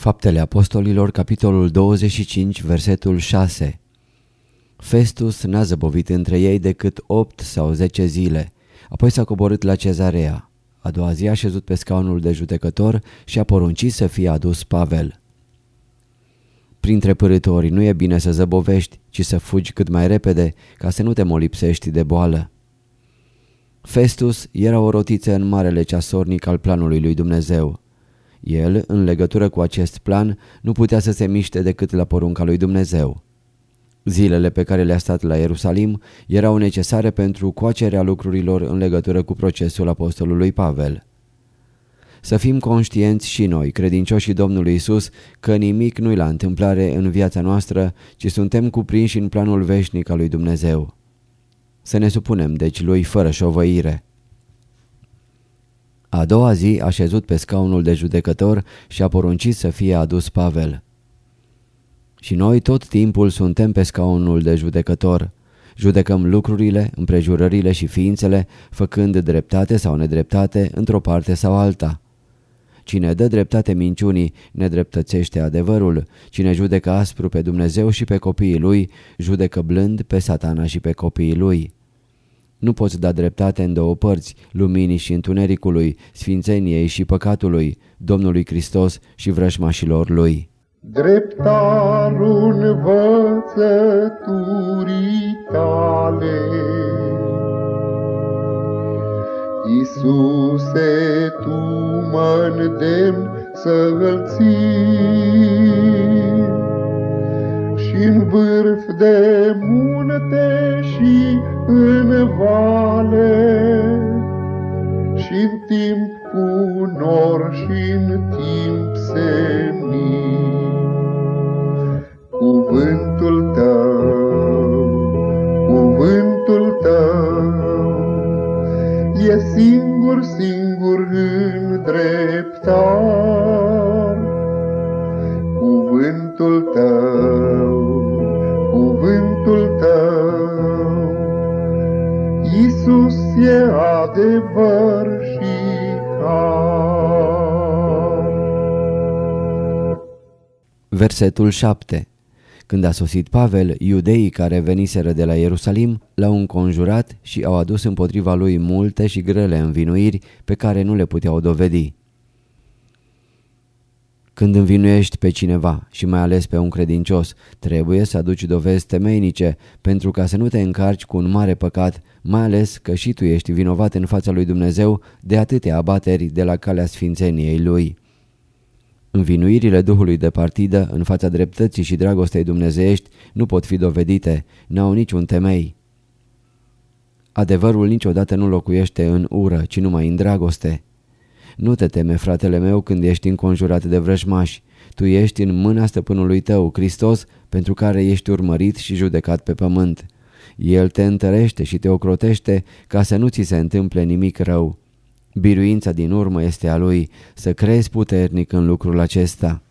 Faptele Apostolilor, capitolul 25, versetul 6 Festus n-a zăbovit între ei decât 8 sau 10 zile, apoi s-a coborât la cezarea. A doua zi a șezut pe scaunul de judecător și a poruncit să fie adus Pavel. Printre părători nu e bine să zăbovești, ci să fugi cât mai repede ca să nu te molipsești de boală. Festus era o rotiță în marele ceasornic al planului lui Dumnezeu. El, în legătură cu acest plan, nu putea să se miște decât la porunca lui Dumnezeu. Zilele pe care le-a stat la Ierusalim erau necesare pentru coacerea lucrurilor în legătură cu procesul apostolului Pavel. Să fim conștienți și noi, credincioșii Domnului Isus, că nimic nu-i la întâmplare în viața noastră, ci suntem cuprinși în planul veșnic al lui Dumnezeu. Să ne supunem, deci, lui fără șovăire. A doua zi a șezut pe scaunul de judecător și a poruncit să fie adus Pavel. Și noi tot timpul suntem pe scaunul de judecător. Judecăm lucrurile, împrejurările și ființele, făcând dreptate sau nedreptate într-o parte sau alta. Cine dă dreptate minciunii, nedreptățește adevărul. Cine judecă aspru pe Dumnezeu și pe copiii lui, judecă blând pe satana și pe copiii lui. Nu poți da dreptate în două părți, luminii și întunericului, sfințeniei și păcatului, Domnului Hristos și vrăjmașilor lui. Dreptarul învățăturii tale. Iisuse, Tu mă îndemn să-L țin și-n vârf de munte și în vale, și-n timp cu nor și-n timp senin. Cuvântul Tău, cuvântul Tău, e singur, singur îndreptar. Cuvântul Tău, Iisus e adevăr și har. Versetul 7 Când a sosit Pavel, iudeii care veniseră de la Ierusalim l-au înconjurat și au adus împotriva lui multe și grele învinuiri pe care nu le puteau dovedi. Când învinuiești pe cineva și mai ales pe un credincios, trebuie să aduci dovezi temeinice pentru ca să nu te încarci cu un mare păcat, mai ales că și tu ești vinovat în fața lui Dumnezeu de atâtea abateri de la calea sfințeniei lui. Învinuirile Duhului de partidă în fața dreptății și dragostei dumnezeiești nu pot fi dovedite, n-au niciun temei. Adevărul niciodată nu locuiește în ură, ci numai în dragoste. Nu te teme, fratele meu, când ești înconjurat de vrăjmași. Tu ești în mâna stăpânului tău, Hristos, pentru care ești urmărit și judecat pe pământ. El te întărește și te ocrotește ca să nu ți se întâmple nimic rău. Biruința din urmă este a lui, să crezi puternic în lucrul acesta.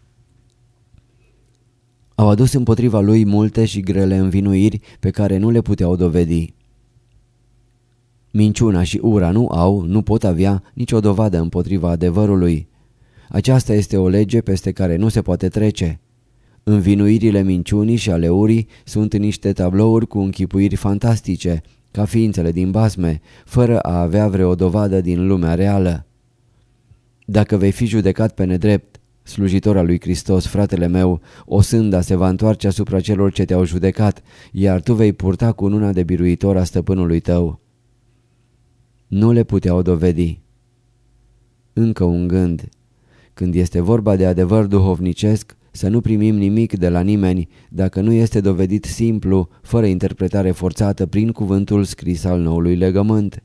Au adus împotriva lui multe și grele învinuiri pe care nu le puteau dovedi. Minciuna și ura nu au, nu pot avea nicio dovadă împotriva adevărului. Aceasta este o lege peste care nu se poate trece. Învinuirile minciunii și ale urii sunt niște tablouri cu închipuiri fantastice, ca ființele din basme, fără a avea vreo dovadă din lumea reală. Dacă vei fi judecat pe nedrept, slujitor al lui Hristos, fratele meu, o sânda se va întoarce asupra celor ce te-au judecat, iar tu vei purta cu una de biruitor a stăpânului tău. Nu le puteau dovedi. Încă un gând. Când este vorba de adevăr duhovnicesc, să nu primim nimic de la nimeni dacă nu este dovedit simplu, fără interpretare forțată prin cuvântul scris al noului legământ.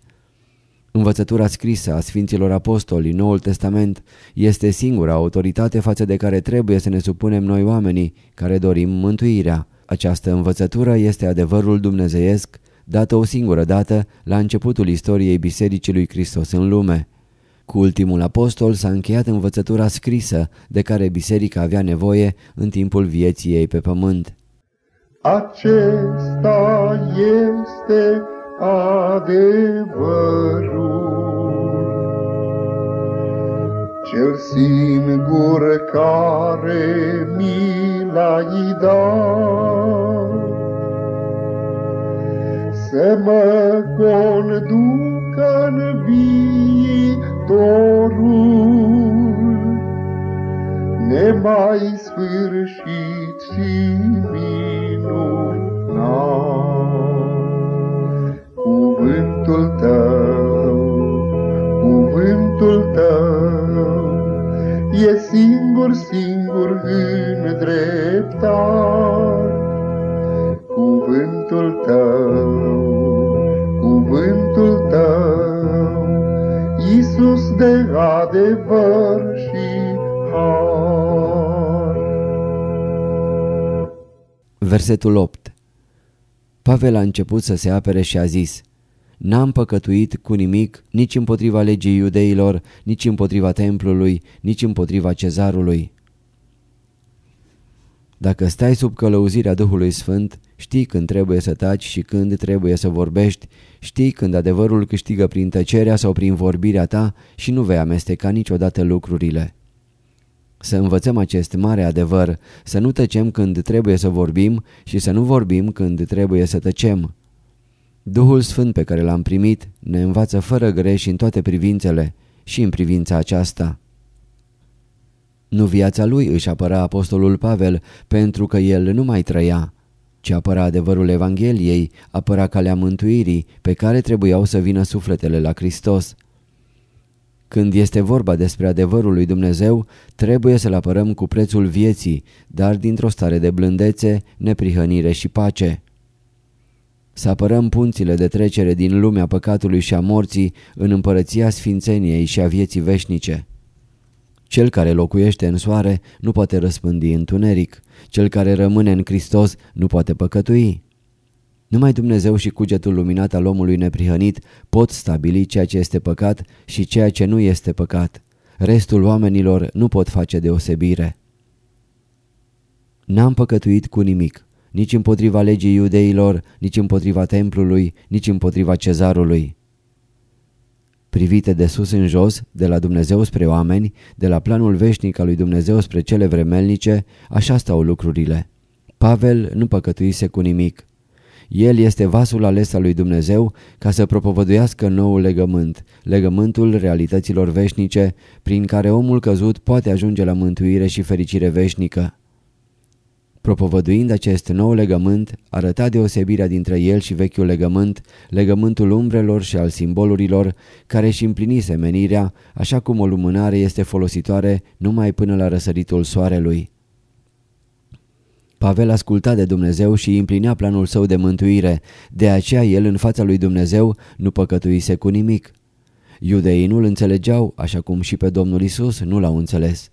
Învățătura scrisă a Sfinților Apostoli, Noul Testament, este singura autoritate față de care trebuie să ne supunem noi oamenii care dorim mântuirea. Această învățătură este adevărul dumnezeiesc, dată o singură dată la începutul istoriei Bisericii lui Hristos în lume. Cu ultimul apostol s-a încheiat învățătura scrisă de care biserica avea nevoie în timpul vieții ei pe pământ. Acesta este adevărul, cel singur care mi l-ai dat, să mă conducă în viitorul, nemai sfârșit și minunat. Cuvântul tău, cuvântul tău, e singur, singur în dreptar. Adevăr și har. Versetul 8 Pavel a început să se apere și a zis N-am păcătuit cu nimic nici împotriva legii iudeilor, nici împotriva templului, nici împotriva cezarului. Dacă stai sub călăuzirea Duhului Sfânt, știi când trebuie să taci și când trebuie să vorbești, știi când adevărul câștigă prin tăcerea sau prin vorbirea ta și nu vei amesteca niciodată lucrurile. Să învățăm acest mare adevăr, să nu tăcem când trebuie să vorbim și să nu vorbim când trebuie să tăcem. Duhul Sfânt pe care l-am primit ne învață fără greș în toate privințele și în privința aceasta. Nu viața lui își apăra apostolul Pavel pentru că el nu mai trăia, ci apăra adevărul Evangheliei, apăra calea mântuirii pe care trebuiau să vină sufletele la Hristos. Când este vorba despre adevărul lui Dumnezeu, trebuie să-l apărăm cu prețul vieții, dar dintr-o stare de blândețe, neprihănire și pace. Să apărăm punțile de trecere din lumea păcatului și a morții în împărăția sfințeniei și a vieții veșnice. Cel care locuiește în soare nu poate răspândi întuneric. Cel care rămâne în Hristos nu poate păcătui. Numai Dumnezeu și cugetul luminat al omului neprihănit pot stabili ceea ce este păcat și ceea ce nu este păcat. Restul oamenilor nu pot face deosebire. N-am păcătuit cu nimic, nici împotriva legii iudeilor, nici împotriva templului, nici împotriva cezarului. Privite de sus în jos, de la Dumnezeu spre oameni, de la planul veșnic al lui Dumnezeu spre cele vremelnice, așa stau lucrurile. Pavel nu păcătuise cu nimic. El este vasul ales al lui Dumnezeu ca să propovăduiască noul legământ, legământul realităților veșnice, prin care omul căzut poate ajunge la mântuire și fericire veșnică. Propovăduind acest nou legământ, arăta deosebirea dintre el și vechiul legământ, legământul umbrelor și al simbolurilor, care își împlinise menirea, așa cum o lumânare este folositoare numai până la răsăritul soarelui. Pavel asculta de Dumnezeu și împlinea planul său de mântuire, de aceea el în fața lui Dumnezeu nu păcătuise cu nimic. Iudeii nu-l înțelegeau, așa cum și pe Domnul Isus nu l-au înțeles.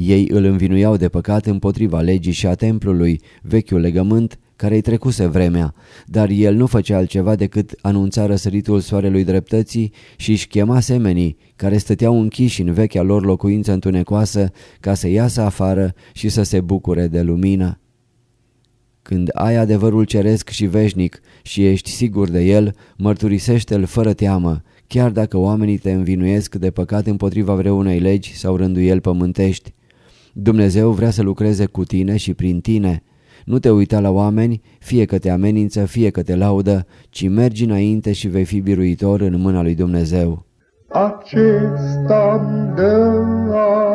Ei îl învinuiau de păcat împotriva legii și a templului, vechiul legământ, care-i trecuse vremea, dar el nu făcea altceva decât anunța răsăritul soarelui dreptății și își chema semenii, care stăteau închiși în vechea lor locuință întunecoasă, ca să iasă afară și să se bucure de lumină. Când ai adevărul ceresc și veșnic și ești sigur de el, mărturisește-l fără teamă, chiar dacă oamenii te învinuiesc de păcat împotriva vreunei legi sau rânduieli pământești. Dumnezeu vrea să lucreze cu tine și prin tine. Nu te uita la oameni, fie că te amenință, fie că te laudă, ci mergi înainte și vei fi biruitor în mâna lui Dumnezeu. acesta-mi dă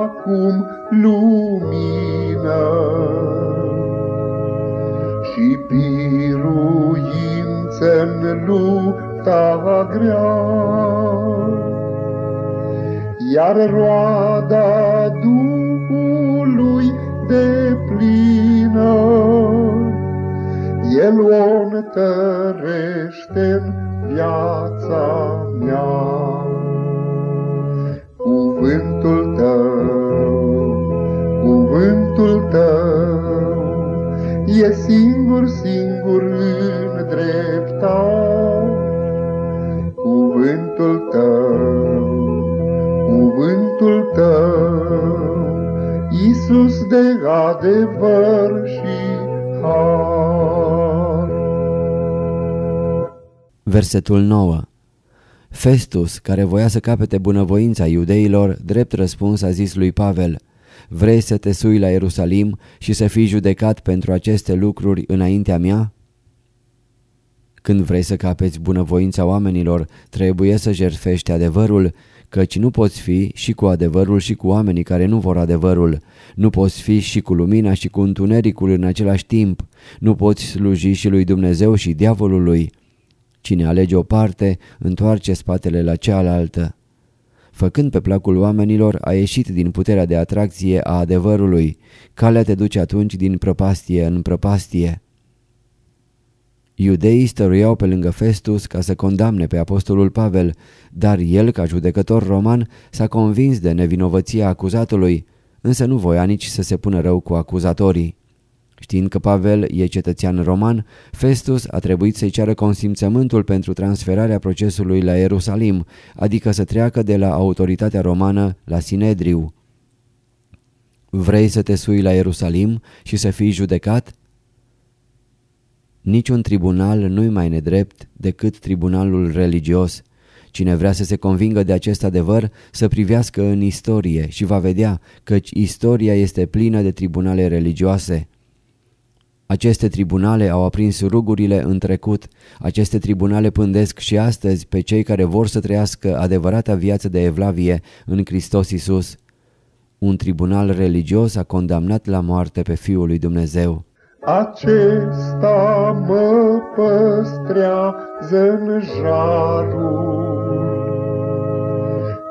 acum lumină și biruință-n lupta grea. Iar roada Duhului de plină, El o întărește în viața mea. Cuvântul tău, cuvântul tău, e singur, singur în dreptate. Cuvântul tău, cuvântul tău, Iisus de adevăr și har. Versetul 9 Festus, care voia să capete bunăvoința iudeilor, drept răspuns a zis lui Pavel, Vrei să te sui la Ierusalim și să fii judecat pentru aceste lucruri înaintea mea? Când vrei să capeți bunăvoința oamenilor, trebuie să jertfești adevărul, căci nu poți fi și cu adevărul și cu oamenii care nu vor adevărul. Nu poți fi și cu lumina și cu întunericul în același timp. Nu poți sluji și lui Dumnezeu și diavolului. Cine alege o parte, întoarce spatele la cealaltă. Făcând pe placul oamenilor, a ieșit din puterea de atracție a adevărului. Calea te duce atunci din prăpastie în prăpastie. Iudeii stăruiau pe lângă Festus ca să condamne pe apostolul Pavel, dar el, ca judecător roman, s-a convins de nevinovăția acuzatului, însă nu voia nici să se pună rău cu acuzatorii. Știind că Pavel e cetățean roman, Festus a trebuit să-i ceară consimțământul pentru transferarea procesului la Ierusalim, adică să treacă de la autoritatea romană la Sinedriu. Vrei să te sui la Ierusalim și să fii judecat? Niciun tribunal nu-i mai nedrept decât tribunalul religios. Cine vrea să se convingă de acest adevăr, să privească în istorie și va vedea căci istoria este plină de tribunale religioase. Aceste tribunale au aprins rugurile în trecut. Aceste tribunale pândesc și astăzi pe cei care vor să trăiască adevărata viață de evlavie în Hristos Isus. Un tribunal religios a condamnat la moarte pe Fiul lui Dumnezeu. Acesta mă păstrează în jarul,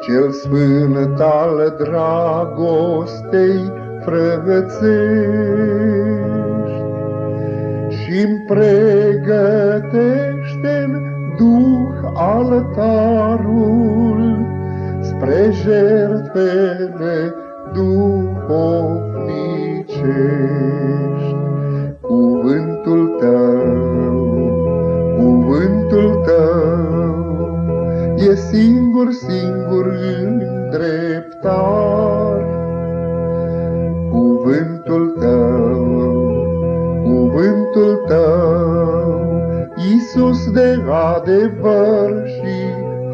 Cel sfânt al dragostei frățești și-mi pregătește duh altarul spre jertfele duhovnicești. E singur, singur în dreptar. Cuvântul tău, cuvântul tău, Iisus de adevăr și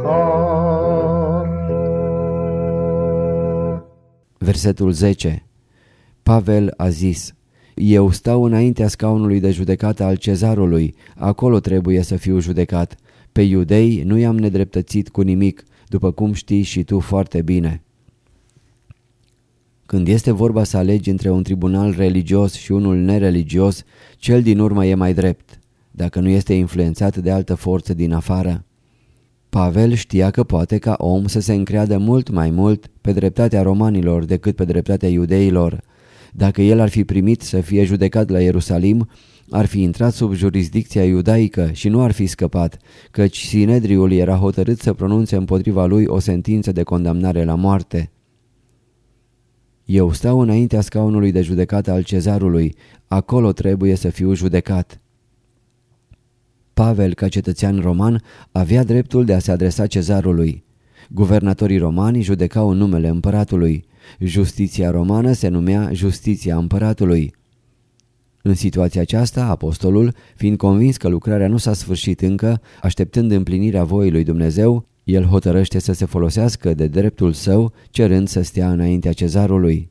har. Versetul 10 Pavel a zis, Eu stau înaintea scaunului de judecată al cezarului, acolo trebuie să fiu judecat. Pe iudei nu i-am nedreptățit cu nimic, după cum știi și tu foarte bine. Când este vorba să alegi între un tribunal religios și unul nereligios, cel din urmă e mai drept, dacă nu este influențat de altă forță din afară. Pavel știa că poate ca om să se încreadă mult mai mult pe dreptatea romanilor decât pe dreptatea iudeilor. Dacă el ar fi primit să fie judecat la Ierusalim, ar fi intrat sub jurisdicția iudaică și nu ar fi scăpat, căci Sinedriul era hotărât să pronunțe împotriva lui o sentință de condamnare la moarte. Eu stau înaintea scaunului de judecată al cezarului, acolo trebuie să fiu judecat. Pavel, ca cetățean roman, avea dreptul de a se adresa cezarului. Guvernatorii romani judecau în numele împăratului. Justiția romană se numea justiția împăratului. În situația aceasta, apostolul, fiind convins că lucrarea nu s-a sfârșit încă, așteptând împlinirea voii lui Dumnezeu, el hotărăște să se folosească de dreptul său, cerând să stea înaintea cezarului.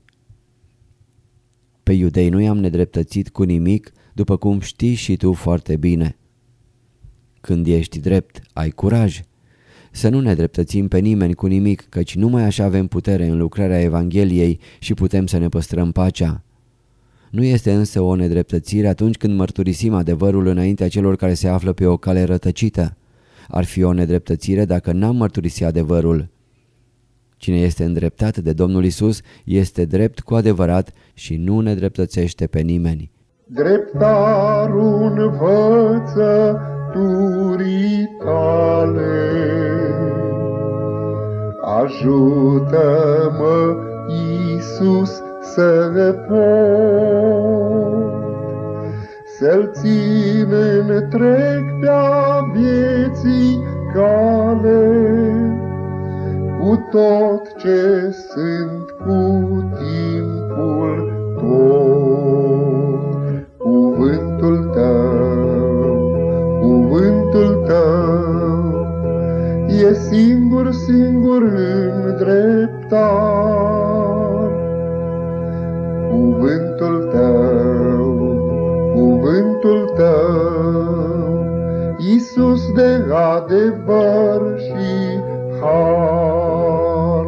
Pe iudei nu i-am nedreptățit cu nimic, după cum știi și tu foarte bine. Când ești drept, ai curaj. Să nu ne dreptățim pe nimeni cu nimic, căci numai așa avem putere în lucrarea Evangheliei și putem să ne păstrăm pacea. Nu este însă o nedreptățire atunci când mărturisim adevărul înaintea celor care se află pe o cale rătăcită. Ar fi o nedreptățire dacă n-am mărturisit adevărul. Cine este îndreptat de Domnul Isus este drept cu adevărat și nu nedreptățește pe nimeni. Dreptarul învăță turii tale. Ajută-mă, Iisus, să pot Să-L țin întreg pe-a vieții cale. Cu tot ce sunt cu timpul tot Cuvântul Tău, cuvântul Tău E singur, singur îndreptat Iisus de adevăr și har.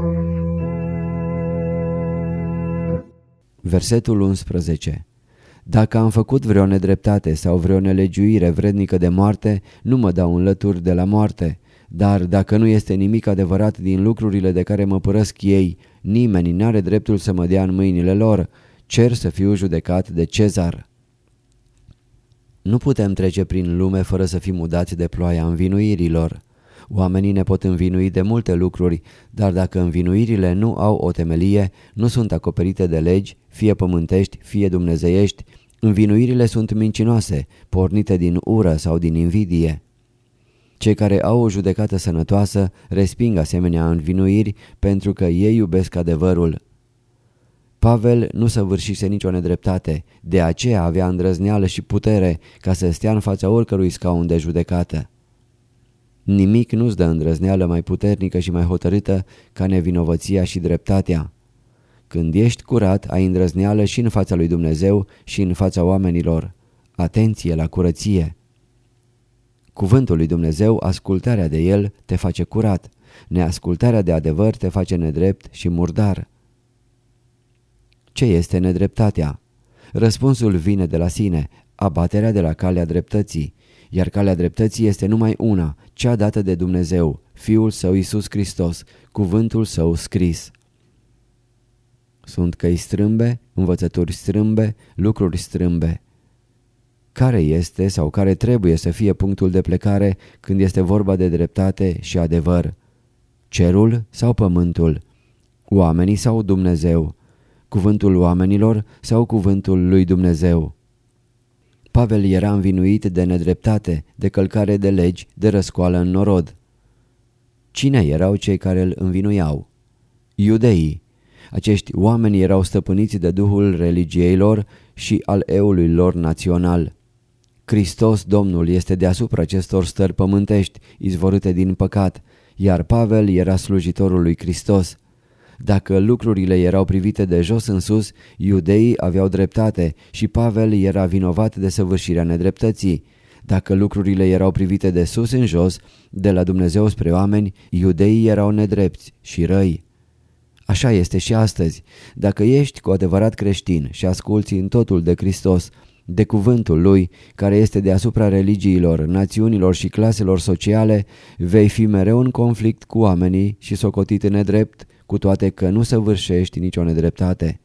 Versetul 11 Dacă am făcut vreo nedreptate sau vreo nelegiuire vrednică de moarte, nu mă dau înlături de la moarte. Dar dacă nu este nimic adevărat din lucrurile de care mă părăsc ei, nimeni n-are dreptul să mă dea în mâinile lor, cer să fiu judecat de cezar. Nu putem trece prin lume fără să fim udați de ploaia învinuirilor. Oamenii ne pot învinui de multe lucruri, dar dacă învinuirile nu au o temelie, nu sunt acoperite de legi, fie pământești, fie dumnezeiești, învinuirile sunt mincinoase, pornite din ură sau din invidie. Cei care au o judecată sănătoasă resping asemenea învinuiri pentru că ei iubesc adevărul. Pavel nu săvârșise nicio nedreptate, de aceea avea îndrăzneală și putere ca să stea în fața oricărui scaun de judecată. Nimic nu-ți dă îndrăzneală mai puternică și mai hotărâtă ca nevinovăția și dreptatea. Când ești curat, ai îndrăzneală și în fața lui Dumnezeu și în fața oamenilor. Atenție la curăție! Cuvântul lui Dumnezeu, ascultarea de el, te face curat. Neascultarea de adevăr te face nedrept și murdar. Ce este nedreptatea? Răspunsul vine de la sine, abaterea de la calea dreptății, iar calea dreptății este numai una, cea dată de Dumnezeu, Fiul Său Iisus Hristos, cuvântul Său scris. Sunt căi strâmbe, învățături strâmbe, lucruri strâmbe. Care este sau care trebuie să fie punctul de plecare când este vorba de dreptate și adevăr? Cerul sau pământul? Oamenii sau Dumnezeu? Cuvântul oamenilor sau cuvântul lui Dumnezeu. Pavel era învinuit de nedreptate, de călcare de legi, de răscoală în norod. Cine erau cei care îl învinuiau? Iudeii. Acești oameni erau stăpâniți de duhul religiei lor și al eului lor național. Hristos Domnul este deasupra acestor stări pământești, izvorâte din păcat, iar Pavel era slujitorul lui Hristos. Dacă lucrurile erau privite de jos în sus, iudeii aveau dreptate și Pavel era vinovat de săvârșirea nedreptății. Dacă lucrurile erau privite de sus în jos, de la Dumnezeu spre oameni, iudeii erau nedrepți și răi. Așa este și astăzi. Dacă ești cu adevărat creștin și asculți în totul de Hristos, de cuvântul lui, care este deasupra religiilor, națiunilor și claselor sociale, vei fi mereu în conflict cu oamenii și socotit nedrept, cu toate că nu săvârșești nicio nedreptate.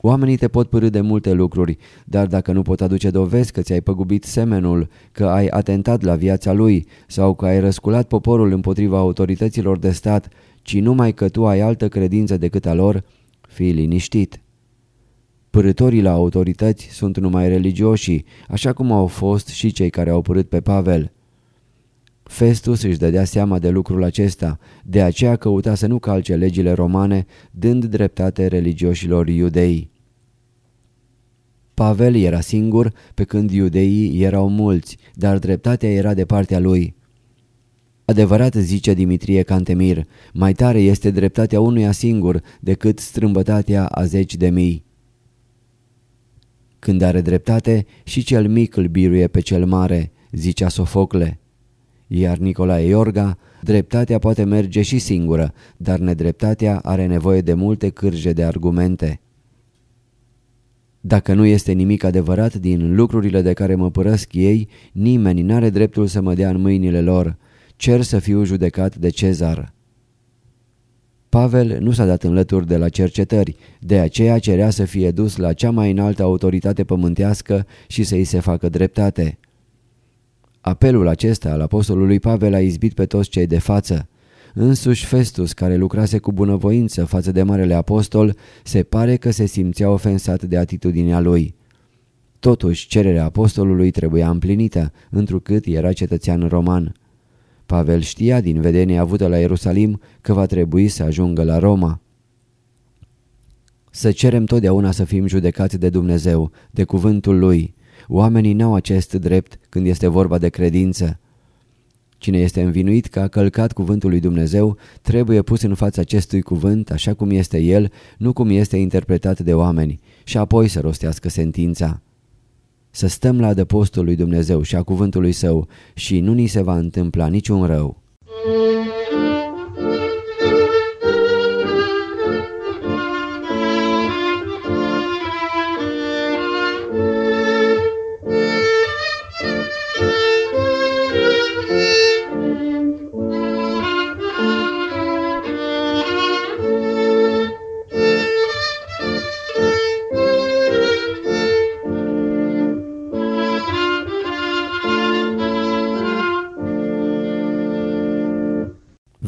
Oamenii te pot părâ de multe lucruri, dar dacă nu pot aduce dovezi că ți-ai păgubit semenul, că ai atentat la viața lui sau că ai răsculat poporul împotriva autorităților de stat, ci numai că tu ai altă credință decât a lor, fii liniștit. Părătorii la autorități sunt numai religioși, așa cum au fost și cei care au părât pe Pavel. Festus își dădea seama de lucrul acesta, de aceea căuta să nu calce legile romane, dând dreptate religioșilor iudei. Pavel era singur, pe când iudeii erau mulți, dar dreptatea era de partea lui. Adevărat zice Dimitrie Cantemir, mai tare este dreptatea unuia singur decât strâmbătatea a zeci de mii. Când are dreptate, și cel mic îl biruie pe cel mare, zicea Sofocle. Iar Nicolae Iorga, dreptatea poate merge și singură, dar nedreptatea are nevoie de multe cârje de argumente. Dacă nu este nimic adevărat din lucrurile de care mă părăsc ei, nimeni n-are dreptul să mă dea în mâinile lor. Cer să fiu judecat de cezar. Pavel nu s-a dat înlături de la cercetări, de aceea cerea să fie dus la cea mai înaltă autoritate pământească și să-i se facă dreptate. Apelul acesta al apostolului Pavel a izbit pe toți cei de față. Însuși Festus, care lucrase cu bunăvoință față de Marele Apostol, se pare că se simțea ofensat de atitudinea lui. Totuși, cererea apostolului trebuia împlinită, întrucât era cetățean roman. Pavel știa din vedenie avută la Ierusalim că va trebui să ajungă la Roma. Să cerem totdeauna să fim judecați de Dumnezeu, de cuvântul Lui. Oamenii n-au acest drept când este vorba de credință. Cine este învinuit că a călcat cuvântul lui Dumnezeu trebuie pus în fața acestui cuvânt așa cum este el, nu cum este interpretat de oameni, și apoi să rostească sentința. Să stăm la adăpostul lui Dumnezeu și a cuvântului său și nu ni se va întâmpla niciun rău.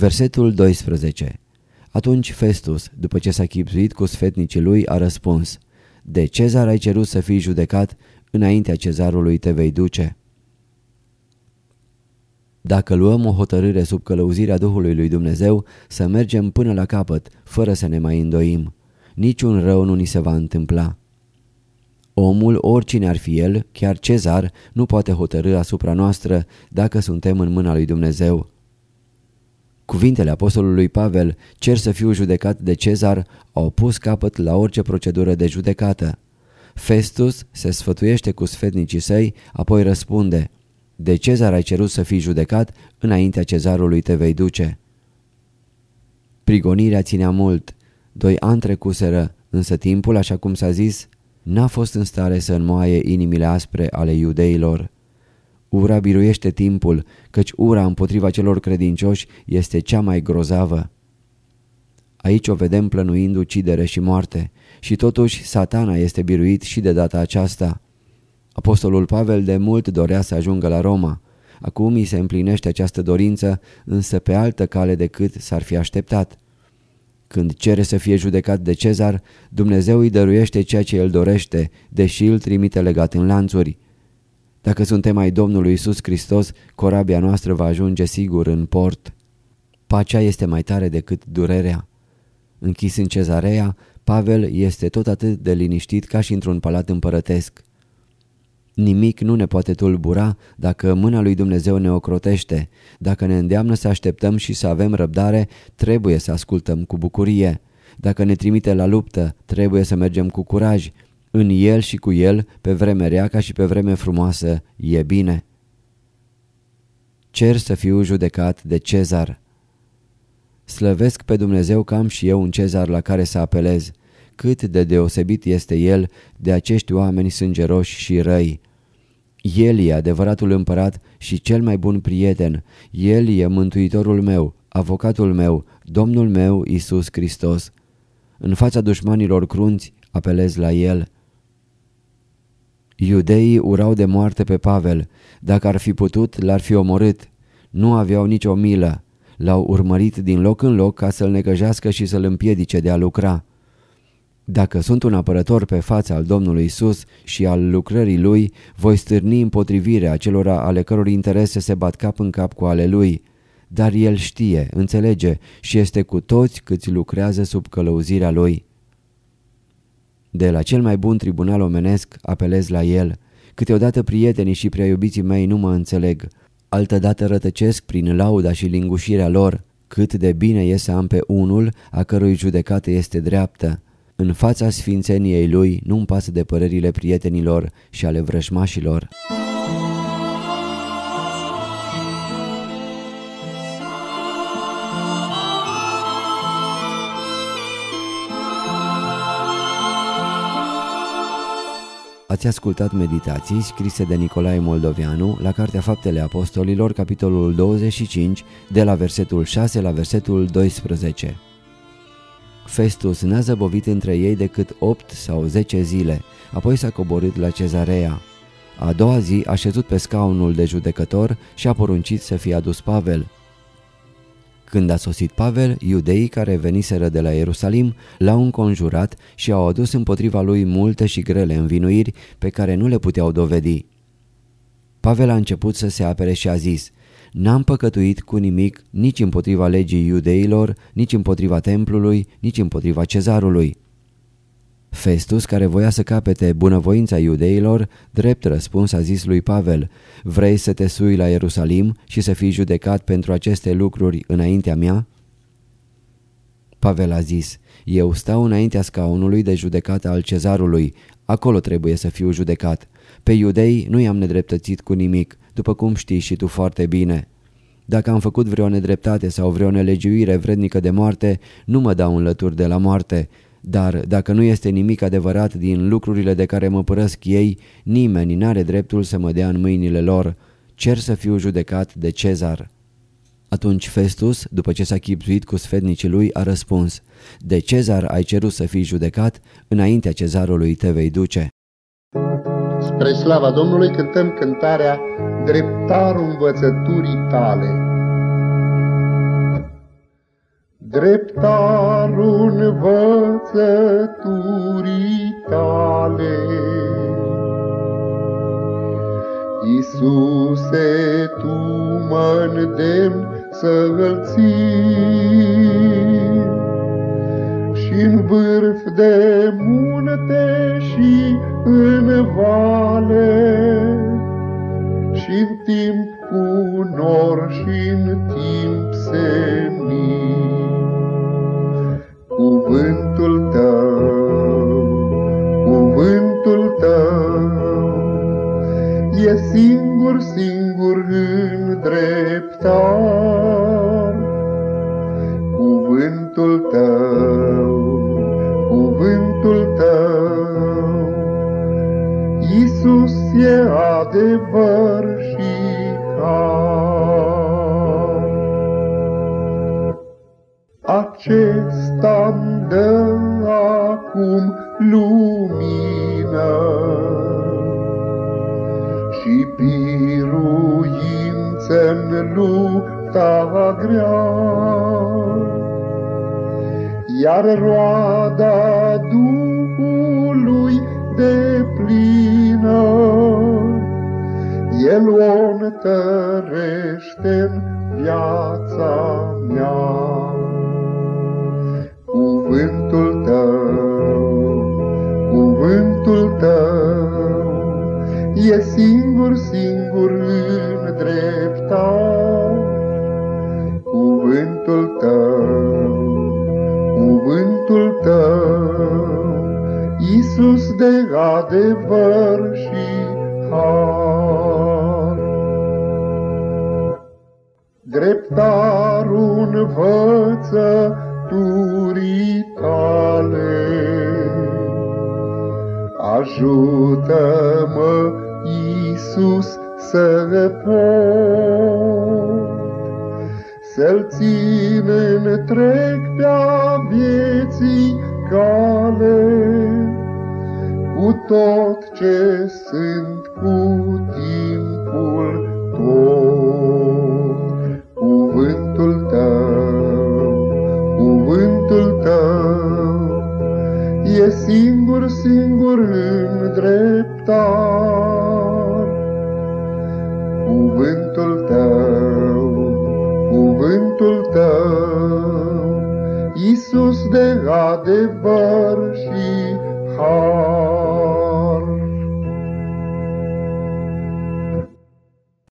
Versetul 12 Atunci Festus, după ce s-a chipzuit cu sfetnicii lui, a răspuns De Cezar ai cerut să fii judecat, înaintea cezarului te vei duce. Dacă luăm o hotărâre sub călăuzirea Duhului lui Dumnezeu, să mergem până la capăt, fără să ne mai îndoim. Niciun rău nu ni se va întâmpla. Omul, oricine ar fi el, chiar cezar, nu poate hotărâ asupra noastră dacă suntem în mâna lui Dumnezeu. Cuvintele apostolului Pavel, cer să fiu judecat de cezar, au pus capăt la orice procedură de judecată. Festus se sfătuiește cu sfetnicii săi, apoi răspunde, De cezar ai cerut să fii judecat, înaintea cezarului te vei duce. Prigonirea ținea mult. Doi ani trecuseră, însă timpul, așa cum s-a zis, n-a fost în stare să înmoaie inimile aspre ale iudeilor. Ura biruiește timpul, căci ura împotriva celor credincioși este cea mai grozavă. Aici o vedem plănuind ucidere și moarte și totuși satana este biruit și de data aceasta. Apostolul Pavel de mult dorea să ajungă la Roma. Acum îi se împlinește această dorință, însă pe altă cale decât s-ar fi așteptat. Când cere să fie judecat de cezar, Dumnezeu îi dăruiește ceea ce el dorește, deși îl trimite legat în lanțuri. Dacă suntem ai Domnului Isus Hristos, corabia noastră va ajunge sigur în port. Pacea este mai tare decât durerea. Închis în cezarea, Pavel este tot atât de liniștit ca și într-un palat împărătesc. Nimic nu ne poate tulbura dacă mâna lui Dumnezeu ne ocrotește. Dacă ne îndeamnă să așteptăm și să avem răbdare, trebuie să ascultăm cu bucurie. Dacă ne trimite la luptă, trebuie să mergem cu curaj în el și cu el, pe vreme rea ca și pe vreme frumoasă, e bine. Cer să fiu judecat de cezar. Slăvesc pe Dumnezeu că am și eu un cezar la care să apelez. Cât de deosebit este el de acești oameni sângeroși și răi. El e adevăratul împărat și cel mai bun prieten. El e mântuitorul meu, avocatul meu, Domnul meu Isus Hristos. În fața dușmanilor crunți apelez la el. Iudeii urau de moarte pe Pavel. Dacă ar fi putut, l-ar fi omorât. Nu aveau nicio milă. L-au urmărit din loc în loc ca să-l necăjească și să-l împiedice de a lucra. Dacă sunt un apărător pe fața al Domnului Isus și al lucrării lui, voi stârni împotrivirea acelora ale căror interese se bat cap în cap cu ale lui. Dar el știe, înțelege și este cu toți câți lucrează sub călăuzirea lui. De la cel mai bun tribunal omenesc apelez la el. Câteodată prietenii și prea iubiții mei nu mă înțeleg. Altădată rătăcesc prin lauda și lingușirea lor. Cât de bine e să am pe unul a cărui judecată este dreaptă. În fața sfințeniei lui nu-mi pasă de părerile prietenilor și ale vrășmașilor. Ați ascultat meditații scrise de Nicolae Moldovianu la Cartea Faptele Apostolilor, capitolul 25, de la versetul 6 la versetul 12. Festus n-a zăbovit între ei decât 8 sau 10 zile, apoi s-a coborât la cezarea. A doua zi a șezut pe scaunul de judecător și a poruncit să fie adus Pavel. Când a sosit Pavel, iudeii care veniseră de la Ierusalim l-au înconjurat și au adus împotriva lui multe și grele învinuiri pe care nu le puteau dovedi. Pavel a început să se apere și a zis, N-am păcătuit cu nimic nici împotriva legii iudeilor, nici împotriva templului, nici împotriva cezarului. Festus, care voia să capete bunăvoința iudeilor, drept răspuns a zis lui Pavel, Vrei să te sui la Ierusalim și să fii judecat pentru aceste lucruri înaintea mea? Pavel a zis, Eu stau înaintea scaunului de judecată al cezarului, acolo trebuie să fiu judecat. Pe iudei nu i-am nedreptățit cu nimic, după cum știi și tu foarte bine. Dacă am făcut vreo nedreptate sau vreo nelegiuire vrednică de moarte, nu mă dau înlături de la moarte, dar dacă nu este nimic adevărat din lucrurile de care mă părăsc ei, nimeni n-are dreptul să mă dea în mâinile lor. Cer să fiu judecat de cezar. Atunci Festus, după ce s-a chipzuit cu sfednicii lui, a răspuns De cezar ai cerut să fii judecat, înaintea cezarului te vei duce. Spre slava Domnului cântăm cântarea Dreptarul învățăturii tale. Dreptarul învățăturii tale. Iisuse, Tu mă îndemn să-L țin și-n vârf de munte și în vale, și-n timp cu nor singur, singur în dreptar. Cuvântul tău, cuvântul tău, Iisus e adevăr și har. Acesta-mi dă acum lumină și biruință-n lupta grea. Iar roada Duhului de plină, El o întărește în viața mea cuvântul tău, cuvântul tău, e singur, singur în dreptar. Cuvântul tău, cuvântul tău, Iisus de adevăr și har. Dreptarul învăță fapturii tale. Ajută-mă, Iisus, să pot să-L țin întreg pe-a vieții cale, cu tot ce sunt cu timpul tot. Cuvântul e singur, singur în sus de adevăr și har.